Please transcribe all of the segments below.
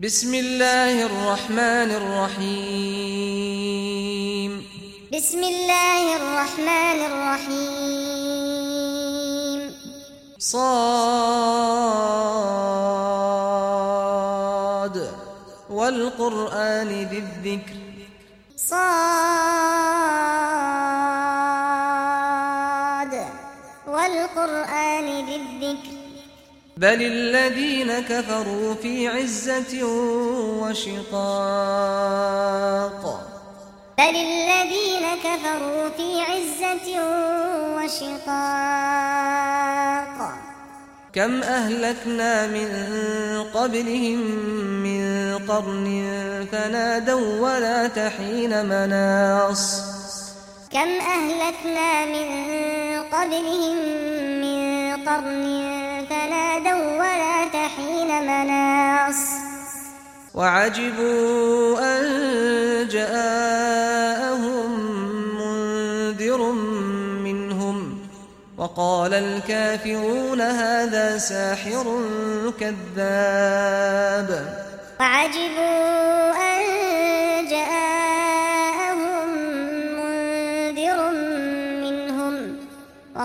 بسم الله الرحمن الرحيم بسم الله الرحمن الرحيم صاد والقرآن ذی الذکر صاد بل الذين كفروا في عزة وشقاق. بل الذين كفروا في عزة وشقاق. كم أهلكنا من قبلهم من قرن فنادوا ولا تحين مناص. كم أهلكنا من قبلهم من قرن فنادوا مناص وعجبوا أن جاءهم منذر منهم وقال الكافرون هذا ساحر كذاب وعجبوا أن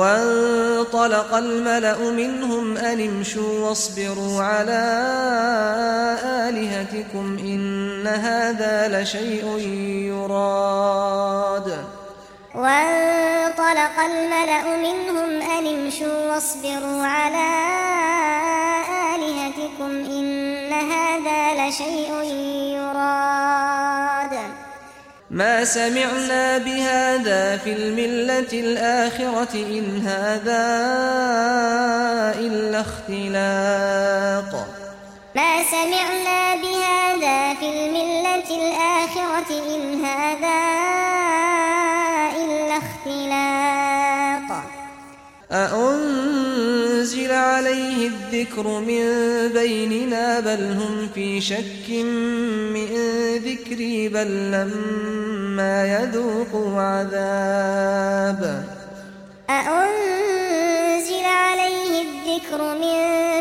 وانطلق الملأ منهم أن امشوا واصبروا على آلهتكم إن هذا لشيء يراد. وانطلق الملأ منهم أن امشوا واصبروا على آلهتكم إن هذا لشيء يراد. ما سمعنا بهذا في الملة الآخرة إن هذا إلا اختلاق. ما سمعنا بهذا في الملة الآخرة إن هذا إلا اختلاق. أأنت أنزل عليه الذكر من بيننا بل هم في شك من ذكري بل لما يذوقوا عذاب أأنزل عليه الذكر من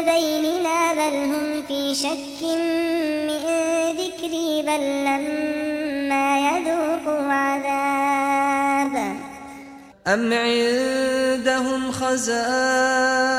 بيننا بل هم في شك من ذكري بل لما يذوقوا عذاب أم عندهم خزائن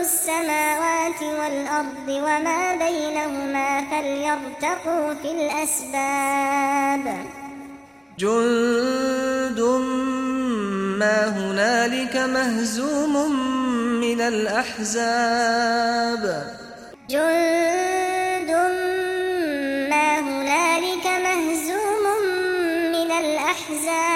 السماوات والأرض وما بينهما فليرتقوا في الأسباب. جند ما هنالك مهزوم من الأحزاب. جند ما هنالك مهزوم من الأحزاب.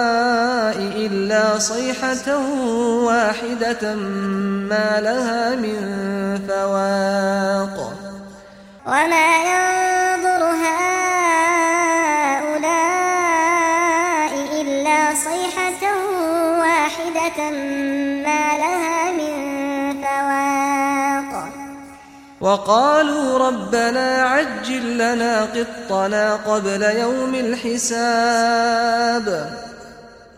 صيحة واحدة ما لها من فواق. وما ينظر هؤلاء إلا صيحة واحدة ما لها من فواق. وقالوا ربنا عجل لنا قطنا قبل يوم الحساب وقالوا ربنا عجل لنا قطنا قبل يوم الحساب.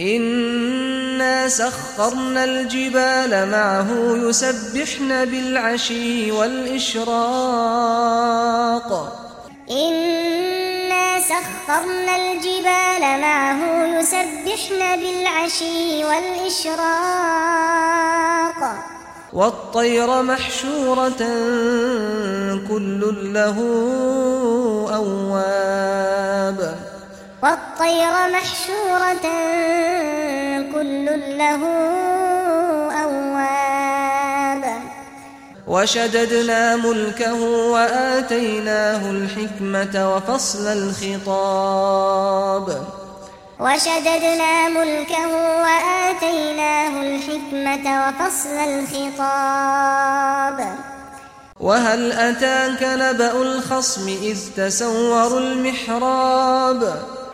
إنا سخرنا الجبال معه يسبحن بالعشي والإشراق إنا سخرنا الجبال معه يسبحن بالعشي والإشراق والطير محشورة كل له غير محشورة كل له أواب. وشددنا ملكه وآتيناه الحكمة وفصل الخطاب. وشددنا ملكه وآتيناه الحكمة وفصل الخطاب. وهل أتاك نبأ الخصم إذ تسوروا المحراب؟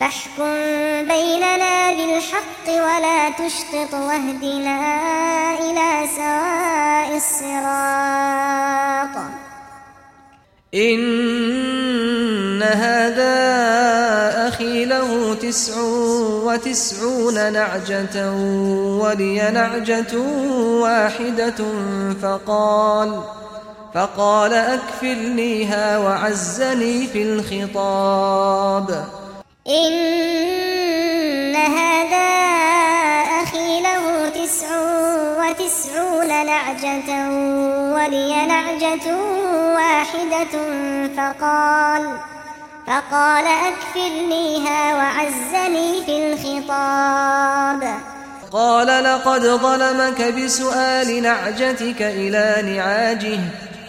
فاحكم بيننا بالحق ولا تشطط واهدنا إلى سواء الصراط. إن هذا أخي له تسع وتسعون نعجة ولي نعجة واحدة فقال فقال أكفرنيها وعزني في الخطاب. إن هذا أخي له تسع وتسعون نعجة ولي نعجة واحدة فقال فقال أكفرنيها وعزني في الخطاب. قال لقد ظلمك بسؤال نعجتك إلى نعاجه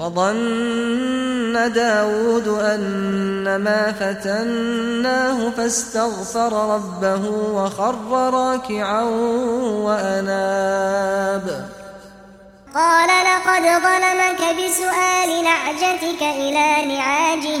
وظن داود أن ما فتناه فاستغفر ربه وخر راكعا وأناب. قال لقد ظلمك بسؤال نعجتك إلى نعاجه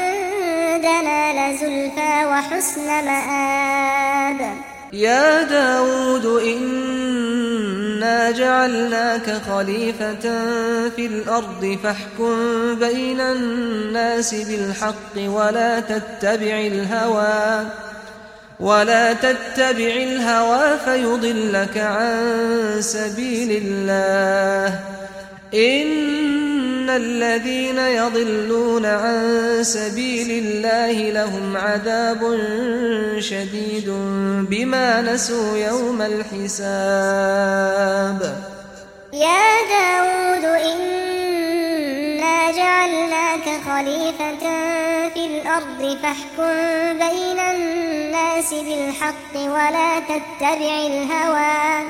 لنا لزلفا وحسن مآب. يا داود إنا جعلناك خليفة في الأرض فاحكم بين الناس بالحق ولا تتبع الهوى. ولا تتبع الهوى فيضلك عن سبيل الله. إن الذين يضلون عن سبيل الله لهم عذاب شديد بما نسوا يوم الحساب. يا داود إنا جعلناك خليفة في الأرض فاحكم بين الناس بالحق ولا تتبع الهوى.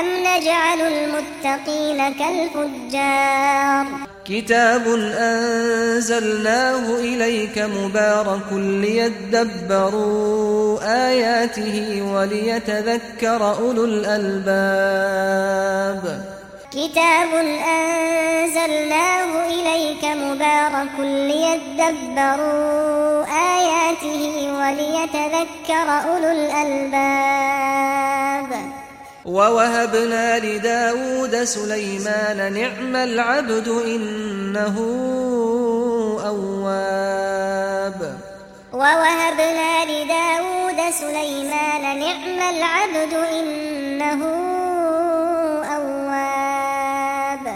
أم نجعل المتقين كالفجار كتاب أنزلناه إليك مبارك ليدبروا آياته وليتذكر أولو الألباب كتاب أنزلناه إليك مبارك ليدبروا آياته وليتذكر أولو الألباب ووهبنا لداود سليمان نعم العبد إنه أواب. ووهبنا لداود سليمان نعم العبد إنه أواب.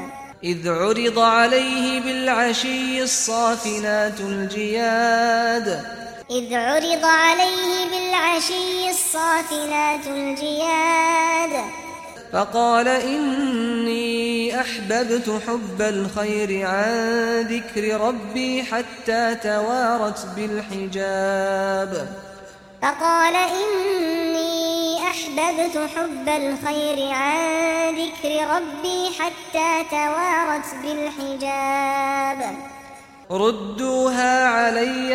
إذ عرض عليه بالعشي الصافنات الجياد. إذ عرض عليه بالعشي الصافنات الجياد فقال إني أحببت حب الخير عن ذكر ربي حتى توارت بالحجاب. فقال إني أحببت حب الخير عن ذكر ربي حتى توارت بالحجاب. ردوها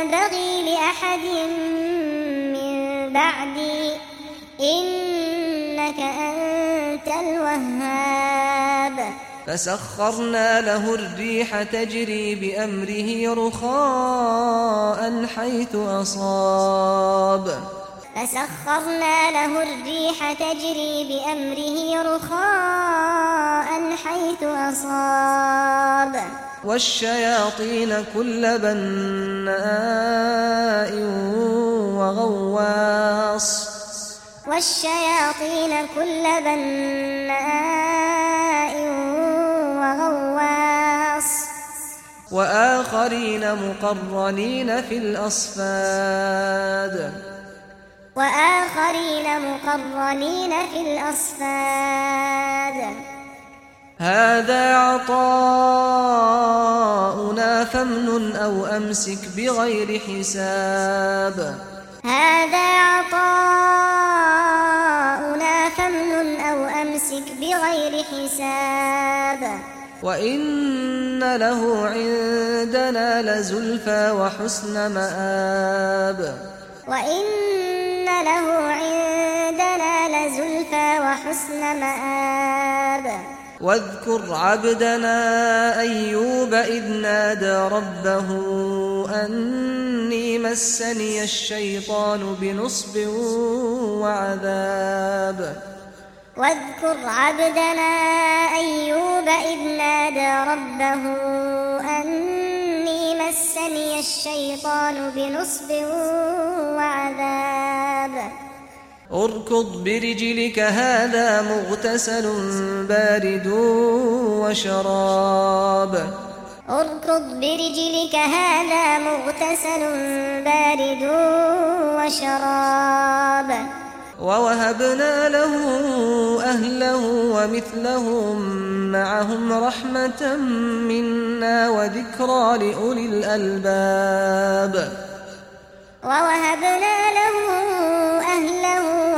ينبغي لأحد من بعدي إنك أنت الوهاب. فسخرنا له الريح تجري بأمره رخاء حيث أصاب. فسخرنا له الريح تجري بأمره رخاء حيث أصاب. والشياطين كل بناء وغواص. والشياطين كل بناء وغواص. وآخرين مقرنين في الأصفاد. وآخرين مقرنين في الأصفاد. هذا عطاؤنا فمن أو أمسك بغير حساب. هذا عطاؤنا فمن أو أمسك بغير حساب. وإن له عندنا لزلفى وحسن مآب. وإن له عندنا لزلفى وحسن مآب. واذكر عبدنا أيوب إذ نادى ربه أني مسني الشيطان بنصب وعذاب. واذكر عبدنا أيوب إذ نادى ربه أني مسني الشيطان بنصب وعذاب. اركض برجلك هذا مغتسل بارد وشراب. اركض برجلك هذا مغتسل بارد وشراب. ووهبنا له أهله ومثلهم معهم رحمة منا وذكرى لأولي الألباب. ووهبنا له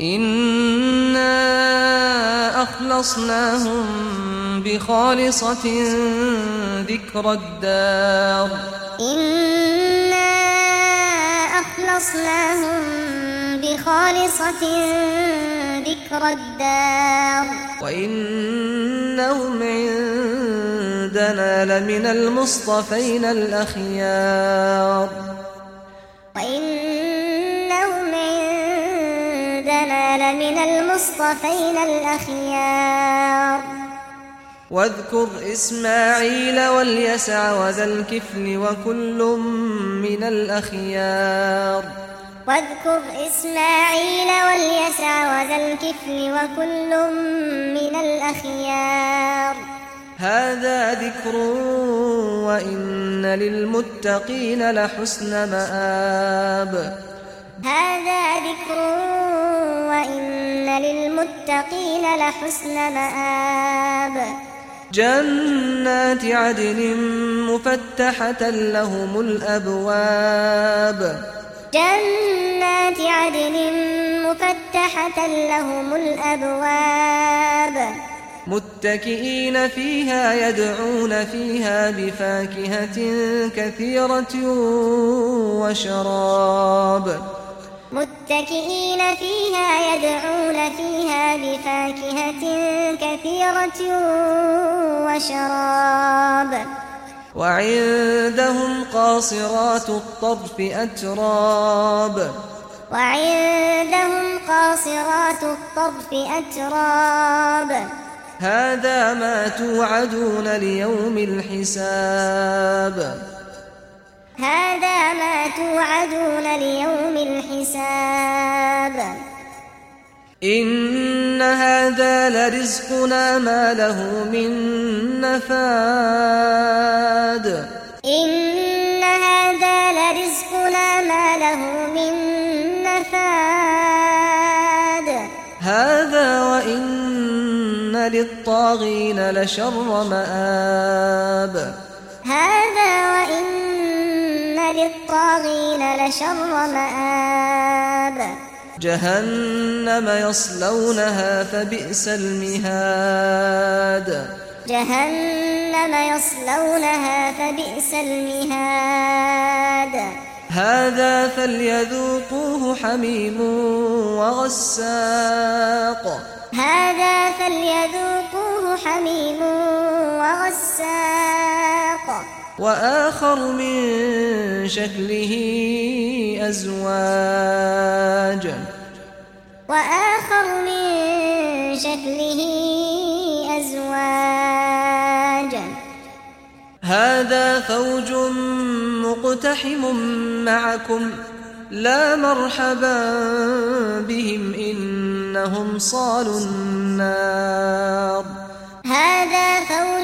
إنا أخلصناهم بخالصة ذكر الدار إنا أخلصناهم بخالصة ذكر الدار وإنهم عندنا لمن المصطفين الأخيار وإن الاصطفين الأخيار. واذكر إسماعيل واليسع وذا الكفل وكل من الأخيار. واذكر إسماعيل واليسع وذا الكفل وكل من الأخيار. هذا ذكر وإن للمتقين لحسن مآب. هذا ذكر وإن للمتقين لحسن مآب. جنات عدن مفتحة لهم الأبواب. جنات عدن مفتحة لهم الأبواب. متكئين فيها يدعون فيها بفاكهة كثيرة وشراب. متكئين فيها يدعون فيها بفاكهة كثيرة وشراب متكئين فيها يدعون فيها بفاكهة كثيرة وشراب. وعندهم قاصرات الطرف أتراب. وعندهم قاصرات الطرف أتراب. هذا ما توعدون ليوم الحساب. هذا ما توعدون ليوم الحساب. إن هذا لرزقنا ما له من نفاد. إن هذا لرزقنا ما له من نفاد. هذا وإن للطاغين لشر مآب. هذا وإن للطاغين لشر مآب. جهنم يصلونها فبئس المهاد. جهنم يصلونها فبئس المهاد. هذا فليذوقوه حميم وغساق. هذا فليذوقوه حميم وغساق. وآخر من شكله أزواج. وآخر من شكله أزواج. هذا فوج مقتحم معكم لا مرحبا بهم إنهم صالوا النار. هذا فوج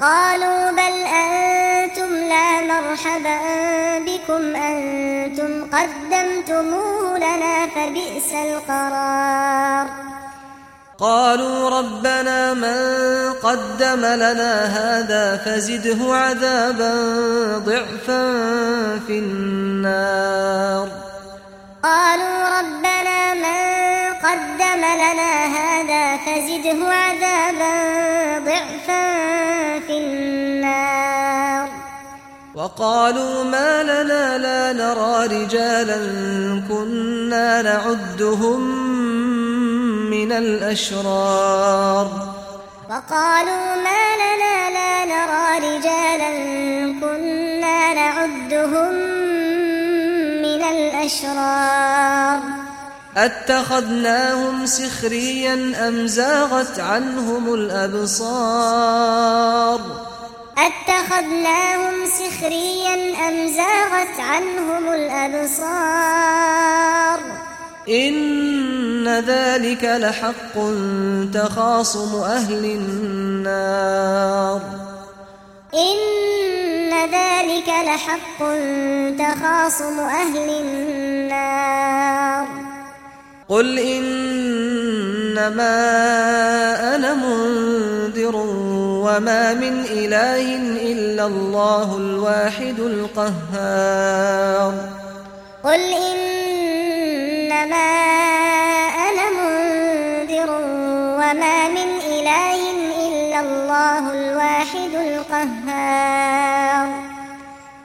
قالوا بل أنتم لا مرحبا بكم أنتم قدمتموه لنا فبئس القرار. قالوا ربنا من قدم لنا هذا فزده عذابا ضعفا في النار. قالوا ربنا من قدم لنا هذا فزده عذابا ضعفا في النار. وقالوا ما لنا لا نرى رجالا كنا نعدهم من الأشرار. وقالوا ما لنا لا نرى رجالا كنا نعدهم من الأشرار. اتخذناهم سخريا ام زاغت عنهم الابصار اتخذناهم سخريا ام زاغت عنهم الابصار ان ذلك لحق تخاصم أهل النار ان ذلك لحق تخاصم أهل النار قل إنما أنا منذر وما من إله إلا الله الواحد القهار. قل إنما أنا منذر وما من إله إلا الله الواحد القهار.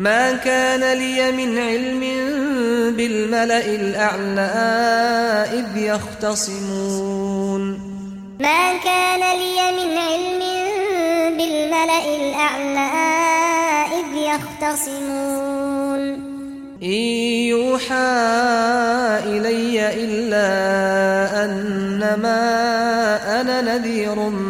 ما كان لي من علم بالملأ الأعلى إذ يختصمون. ما كان لي من علم بالملأ الأعلى إذ يختصمون. إن يوحى إلي إلا أنما أنا نذير مبين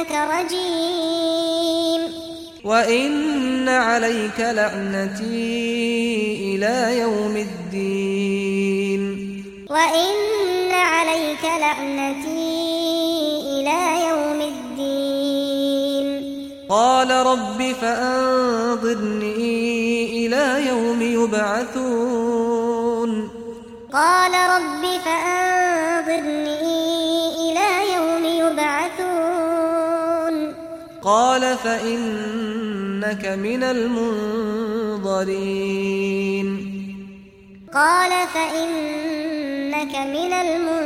عذابك رجيم وإن عليك لعنتي إلى يوم الدين وإن عليك لعنتي إلى يوم الدين قال رب فأنظرني إلى يوم يبعثون قال رب فأنظرني قال فإنك من المنظرين. قال فإنك من المنظرين.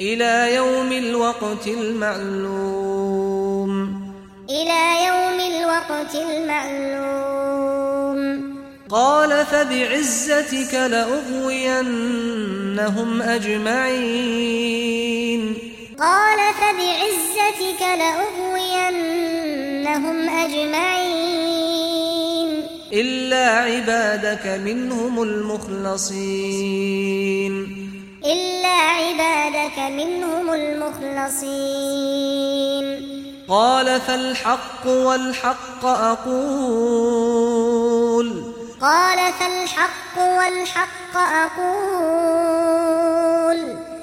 إلى يوم الوقت المعلوم. إلى يوم الوقت المعلوم. قال فبعزتك لأغوينهم أجمعين. قال فبعزتك لأغوينهم أجمعين. إلا عبادك منهم المخلصين. إلا عبادك منهم المخلصين. قال فالحق والحق أقول. قال فالحق والحق أقول.